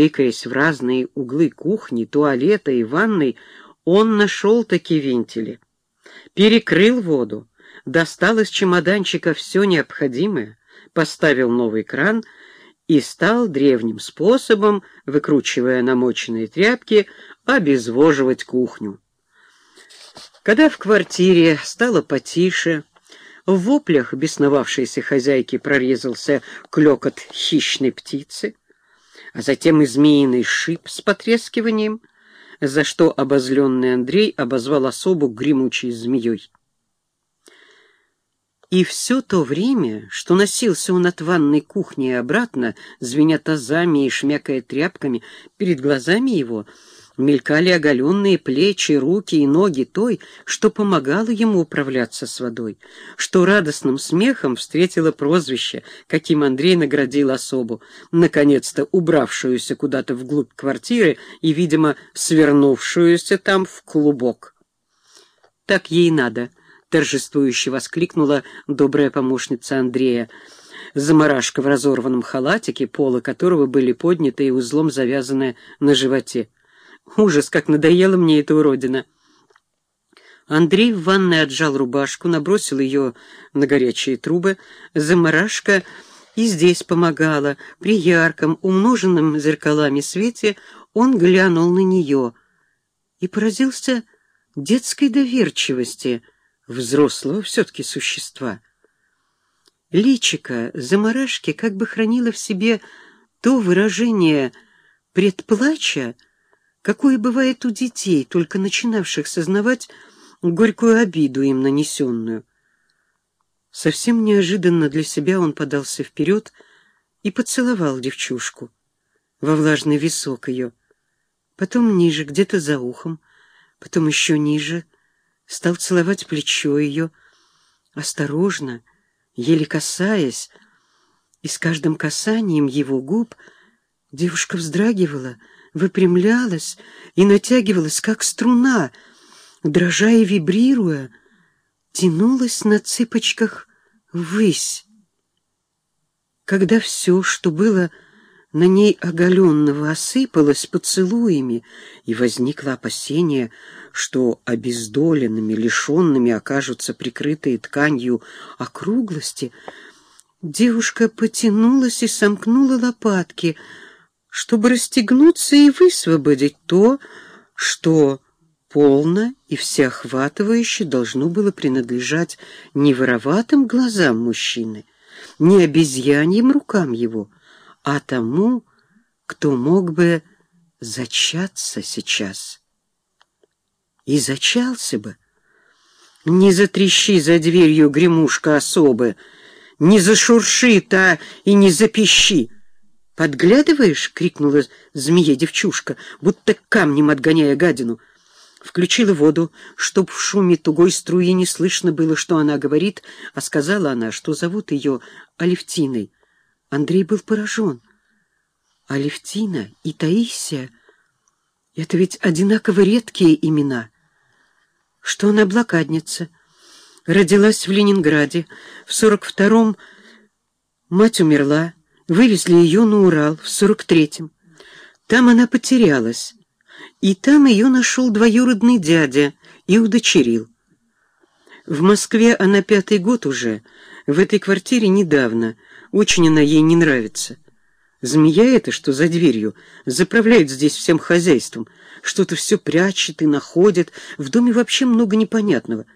Тыкаясь в разные углы кухни, туалета и ванной, он нашел такие вентили. Перекрыл воду, достал из чемоданчика все необходимое, поставил новый кран и стал древним способом, выкручивая намоченные тряпки, обезвоживать кухню. Когда в квартире стало потише, в воплях бесновавшейся хозяйки прорезался клёкот хищной птицы, а затем и змеиный шип с потрескиванием, за что обозленный Андрей обозвал особу гремучей змеей. И все то время, что носился он от ванной кухни и обратно, звеня тазами и шмякая тряпками, перед глазами его — мелькали оголенные плечи, руки и ноги той, что помогала ему управляться с водой, что радостным смехом встретила прозвище, каким Андрей наградил особу, наконец-то убравшуюся куда-то вглубь квартиры и, видимо, свернувшуюся там в клубок. «Так ей надо», — торжествующе воскликнула добрая помощница Андрея, заморашка в разорванном халатике, полы которого были подняты и узлом завязаны на животе. Ужас, как надоела мне эта уродина. Андрей в ванной отжал рубашку, набросил ее на горячие трубы. Замарашка и здесь помогала. При ярком, умноженном зеркалами свете он глянул на нее и поразился детской доверчивости взрослого все-таки существа. Личика замарашки как бы хранила в себе то выражение предплача, какое бывает у детей, только начинавших сознавать горькую обиду им нанесенную. Совсем неожиданно для себя он подался вперед и поцеловал девчушку во влажный висок ее, потом ниже, где-то за ухом, потом еще ниже, стал целовать плечо ее, осторожно, еле касаясь, и с каждым касанием его губ девушка вздрагивала — выпрямлялась и натягивалась, как струна, дрожа и вибрируя, тянулась на цыпочках ввысь. Когда все, что было на ней оголенного, осыпалось поцелуями, и возникло опасение, что обездоленными, лишенными окажутся прикрытые тканью округлости, девушка потянулась и сомкнула лопатки — чтобы расстегнуться и высвободить то, что полно и всеохватывающе должно было принадлежать не вороватым глазам мужчины, не обезьяньим рукам его, а тому, кто мог бы зачаться сейчас. И зачался бы. Не затрещи за дверью гремушка особы, не зашуршит, а и не запищи. «Подглядываешь?» — крикнула змея-девчушка, будто камнем отгоняя гадину. Включила воду, чтоб в шуме тугой струи не слышно было, что она говорит, а сказала она, что зовут ее Алевтиной. Андрей был поражен. Алевтина и Таисия — это ведь одинаково редкие имена. Что она блокадница. Родилась в Ленинграде. В сорок втором мать умерла. Вывезли ее на Урал в сорок третьем. Там она потерялась, и там ее нашел двоюродный дядя и удочерил. В Москве она пятый год уже, в этой квартире недавно, очень она ей не нравится. Змея эта, что за дверью, заправляет здесь всем хозяйством, что-то все прячет и находит, в доме вообще много непонятного —